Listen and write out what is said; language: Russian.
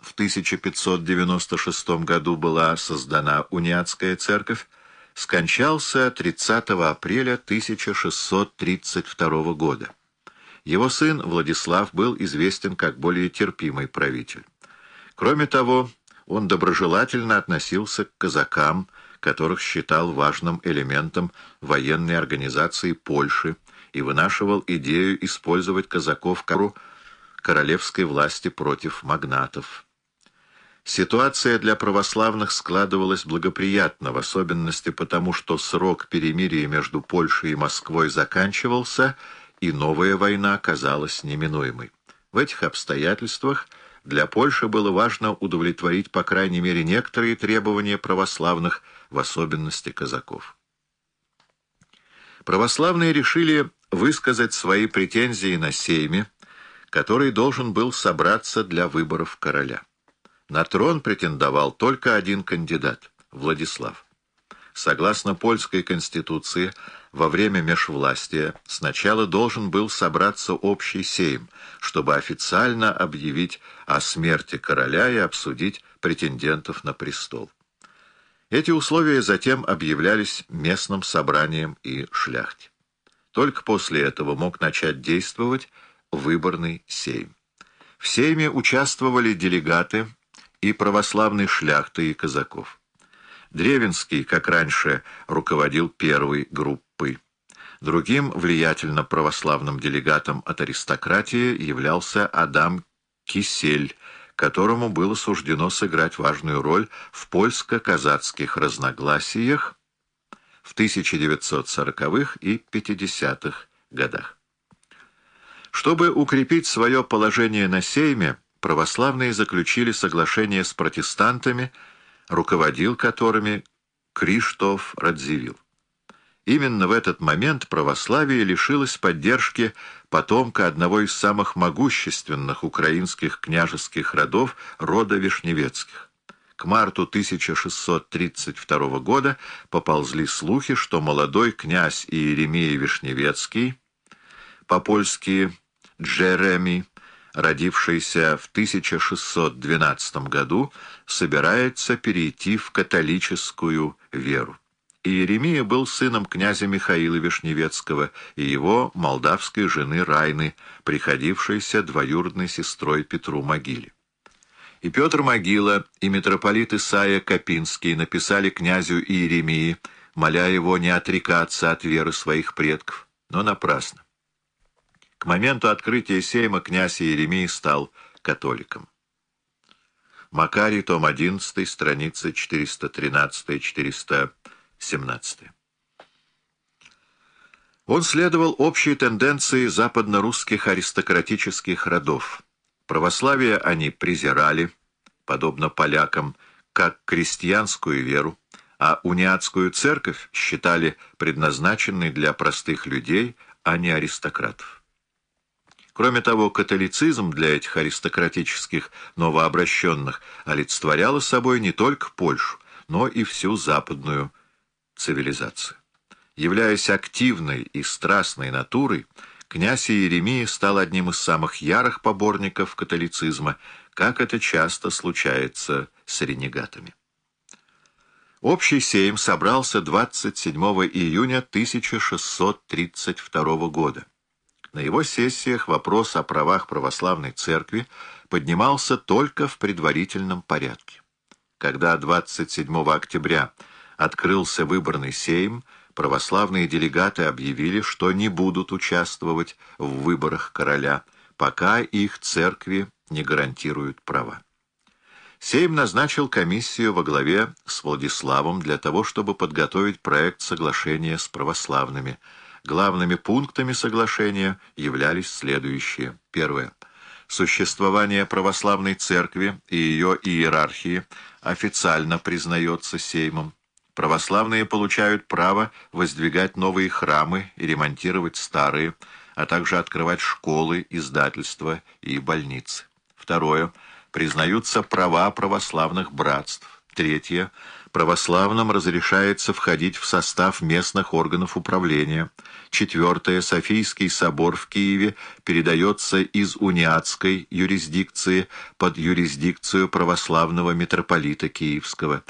в 1596 году была создана униатская церковь, скончался 30 апреля 1632 года. Его сын Владислав был известен как более терпимый правитель. Кроме того, он доброжелательно относился к казакам, которых считал важным элементом военной организации Польши и вынашивал идею использовать казаков королевской власти против магнатов. Ситуация для православных складывалась благоприятно, в особенности потому, что срок перемирия между Польшей и Москвой заканчивался, и новая война казалась неминуемой. В этих обстоятельствах для Польши было важно удовлетворить, по крайней мере, некоторые требования православных, в особенности казаков. Православные решили высказать свои претензии на Сейме, который должен был собраться для выборов короля. На трон претендовал только один кандидат — Владислав. Согласно польской конституции, во время межвластия сначала должен был собраться общий сейм, чтобы официально объявить о смерти короля и обсудить претендентов на престол. Эти условия затем объявлялись местным собранием и шляхте. Только после этого мог начать действовать выборный сейм. В сейме участвовали делегаты и православной шляхты и казаков. Древенский, как раньше, руководил первой группой. Другим влиятельно православным делегатом от аристократии являлся Адам Кисель, которому было суждено сыграть важную роль в польско-казацких разногласиях в 1940-х и 50-х годах. Чтобы укрепить свое положение на сейме, православные заключили соглашение с протестантами, руководил которыми Криштоф Радзивилл. Именно в этот момент православие лишилось поддержки потомка одного из самых могущественных украинских княжеских родов, рода Вишневецких. К марту 1632 года поползли слухи, что молодой князь Иеремия Вишневецкий, по-польски Джереми, родившийся в 1612 году, собирается перейти в католическую веру. Иеремия был сыном князя Михаила Вишневецкого и его молдавской жены Райны, приходившейся двоюродной сестрой Петру Могиле. И Петр Могила, и митрополит Исаия Копинский написали князю Иеремии, моля его не отрекаться от веры своих предков, но напрасно. К моменту открытия сейма князь Иеремий стал католиком. Макарий, том 11, страница 413-417. Он следовал общей тенденции западно-русских аристократических родов. Православие они презирали, подобно полякам, как крестьянскую веру, а униатскую церковь считали предназначенной для простых людей, а не аристократов. Кроме того, католицизм для этих аристократических новообращенных олицетворяла собой не только Польшу, но и всю западную цивилизацию. Являясь активной и страстной натурой, князь Иеремия стал одним из самых ярых поборников католицизма, как это часто случается с ренегатами. Общий сейм собрался 27 июня 1632 года. На его сессиях вопрос о правах православной церкви поднимался только в предварительном порядке. Когда 27 октября открылся выборный сейм, православные делегаты объявили, что не будут участвовать в выборах короля, пока их церкви не гарантируют права. Сейм назначил комиссию во главе с Владиславом для того, чтобы подготовить проект соглашения с православными – Главными пунктами соглашения являлись следующие. Первое. Существование православной церкви и ее иерархии официально признается Сеймом. Православные получают право воздвигать новые храмы и ремонтировать старые, а также открывать школы, издательства и больницы. Второе. Признаются права православных братств Третье. Православным разрешается входить в состав местных органов управления. Четвертое. Софийский собор в Киеве передается из униатской юрисдикции под юрисдикцию православного митрополита Киевского.